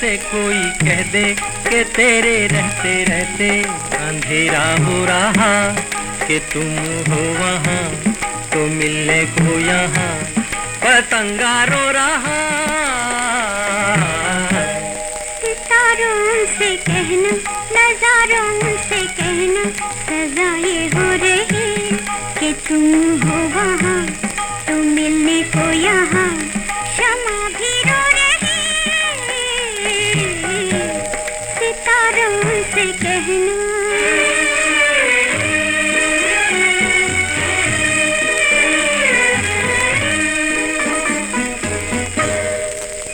से कोई कह दे कि तेरे रहते रहते अंधेरा हो रहा, कि तुम हो वहाँ तो मिलने को यहाँ, पतंगा रो रहा। सितारों से कहना, नजारों से कहना सजा ये हो रही कि तुम हो वहाँ।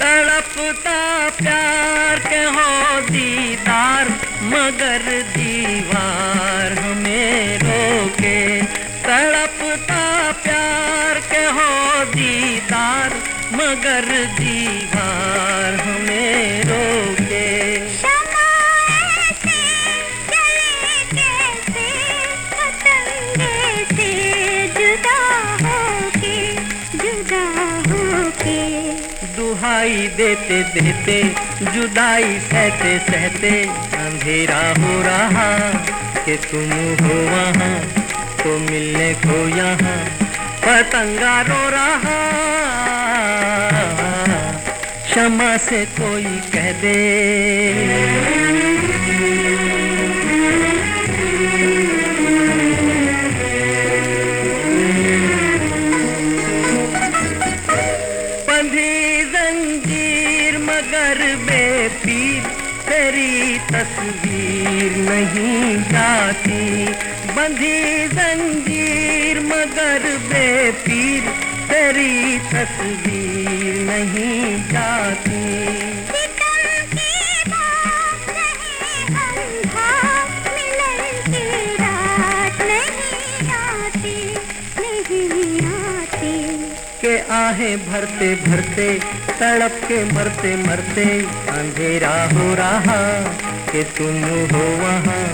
तड़पता प्यार के हो दीदार, मगर दीवार हमें रोके। तड़पता प्यार के हो दीदार, मगर दीवार दुहाई देते देते, जुदाई सहते सहते, अंधेरा हो रहा कि तुम हो वहाँ तो मिलने को यहाँ, पतंगा रो रहा। क्षमा से कोई कह दे। मगर बेपीर तेरी तस्वीर नहीं जाती। बंधी जंजीर मगर बेपीर, तेरी तस्वीर नहीं जाती। नहीं आती। के आहें भरते भरते, तड़प के मरते मरते, अंधेरा हो रहा कि तुम हो वहाँ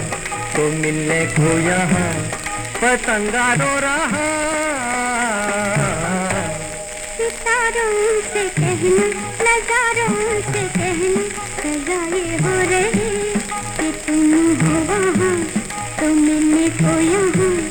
तो मिलने को यहाँ पतंगा रो रहा। सितारों से कहना, नजारों से कहना, सजा ये हो रही कि तुम हो वहाँ तो मिलने को यहाँ।